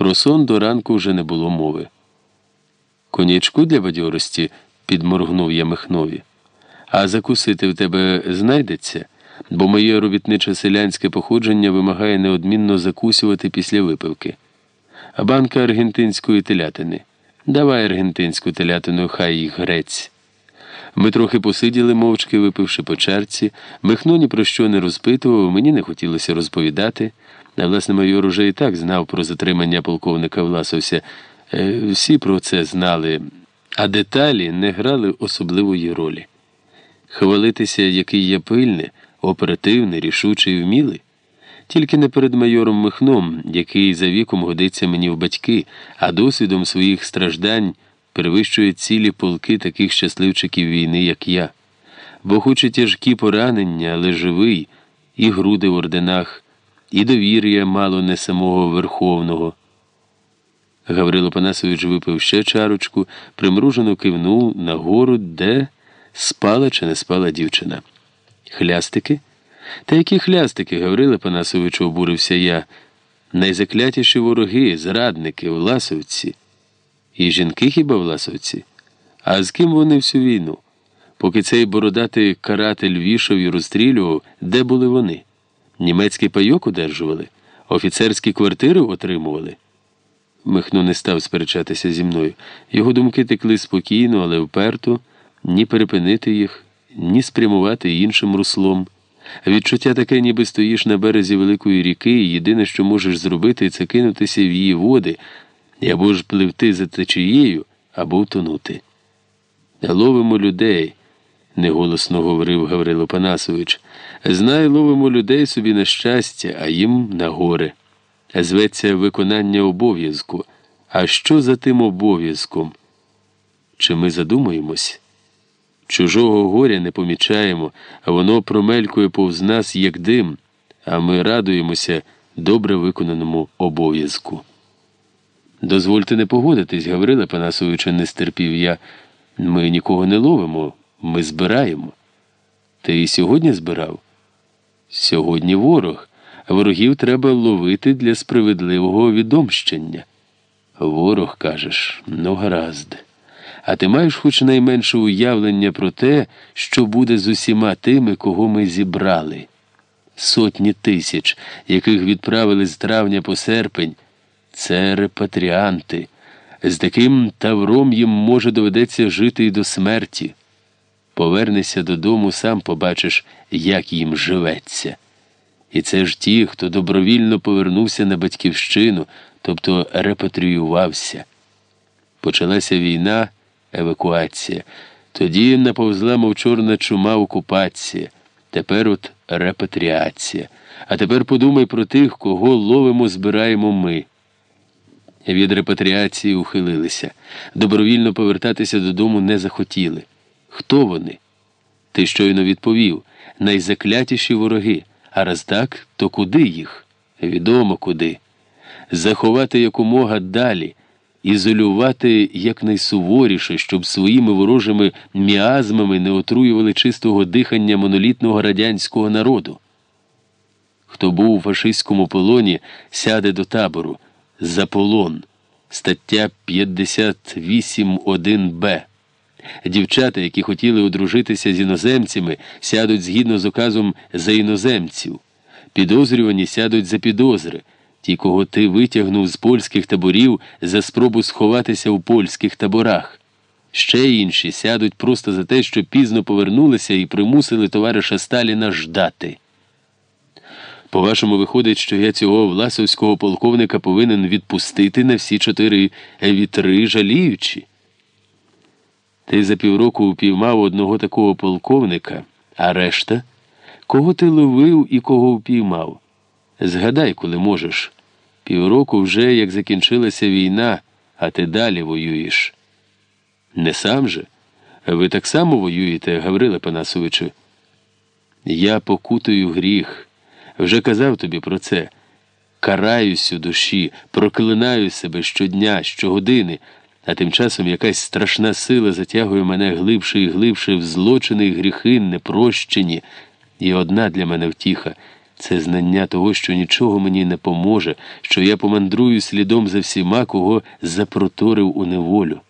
Про сон до ранку вже не було мови. Конячку для бадьорості підморгнув я Михнові. А закусити в тебе знайдеться, бо моє робітниче селянське походження вимагає неодмінно закусювати після випивки. Банка аргентинської телятини. Давай аргентинську телятину, хай їх грець. Ми трохи посиділи, мовчки випивши по чарці. Михно ні про що не розпитував, мені не хотілося розповідати. А власне, майор уже і так знав про затримання полковника Власовся. Е, Всі про це знали, а деталі не грали особливої ролі. Хвалитися, який я пильний, оперативний, рішучий вмілий. Тільки не перед майором Михном, який за віком годиться мені в батьки, а досвідом своїх страждань перевищує цілі полки таких щасливчиків війни, як я. Бо хоч і тяжкі поранення, але живий, і груди в орденах, і довір'я мало не самого Верховного. Гаврило Панасович випив ще чарочку, примружено кивнув на гору, де спала чи не спала дівчина. Хлястики? Та які хлястики, Гавриле Панасовичу, обурився я. Найзаклятіші вороги, зрадники, власовці. І жінки хіба власовці? А з ким вони всю війну? Поки цей бородатий каратель вішав і розстрілював, де були вони? Німецький пайок одержували, офіцерські квартири отримували. Михно не став сперечатися зі мною. Його думки текли спокійно, але вперто, ні перепинити їх, ні спрямувати іншим руслом. Відчуття таке, ніби стоїш на березі великої ріки, і єдине, що можеш зробити, це кинутися в її води, або ж пливти за течією, або втонути. Ловимо людей, неголосно говорив Гаврило Панасович. Знай, ловимо людей собі на щастя, а їм на горе. Зветься виконання обов'язку. А що за тим обов'язком? Чи ми задумаємось? Чужого горя не помічаємо, а воно промелькує повз нас, як дим, а ми радуємося добре виконаному обов'язку. Дозвольте не погодитись, Гаврила Панасовича, не стерпів я. Ми нікого не ловимо, ми збираємо. Ти і сьогодні збирав? Сьогодні ворог, ворогів треба ловити для справедливого відомщення. Ворог, кажеш, ну гаразд. А ти маєш хоч найменше уявлення про те, що буде з усіма тими, кого ми зібрали. Сотні тисяч, яких відправили з травня по серпень, це репатріанти. З таким тавром їм може доведеться жити і до смерті. Повернися додому, сам побачиш, як їм живеться. І це ж ті, хто добровільно повернувся на батьківщину, тобто репатріювався. Почалася війна, евакуація. Тоді наповзла, мов чорна чума окупація. Тепер от репатріація. А тепер подумай про тих, кого ловимо, збираємо ми. Від репатріації ухилилися. Добровільно повертатися додому не захотіли. Хто вони? Ти щойно відповів найзаклятіші вороги. А раз так, то куди їх? Відомо куди. Заховати якомога далі, ізолювати якнайсуворіше, щоб своїми ворожими міазмами не отруювали чистого дихання монолітного радянського народу. Хто був у фашистському полоні, сяде до табору. За полон. Стаття 58.1б. Дівчата, які хотіли одружитися з іноземцями, сядуть згідно з указом за іноземців. Підозрювані сядуть за підозри. Ті, кого ти витягнув з польських таборів за спробу сховатися у польських таборах. Ще інші сядуть просто за те, що пізно повернулися і примусили товариша Сталіна ждати. По-вашому, виходить, що я цього власовського полковника повинен відпустити на всі чотири вітри жаліючи. Ти за півроку упіймав одного такого полковника, а решта кого ти ловив і кого впіймав? Згадай, коли можеш. Півроку вже як закінчилася війна, а ти далі воюєш. Не сам же. Ви так само воюєте, Гавриле Панасовичу. Я покутую гріх. Вже казав тобі про це. Караюсь у душі, проклинаю себе щодня, щогодини, а тим часом якась страшна сила затягує мене глибше і глибше в злочини і гріхи непрощені, і одна для мене втіха Це знання того, що нічого мені не поможе, що я помандрую слідом за всіма, кого запроторив у неволю.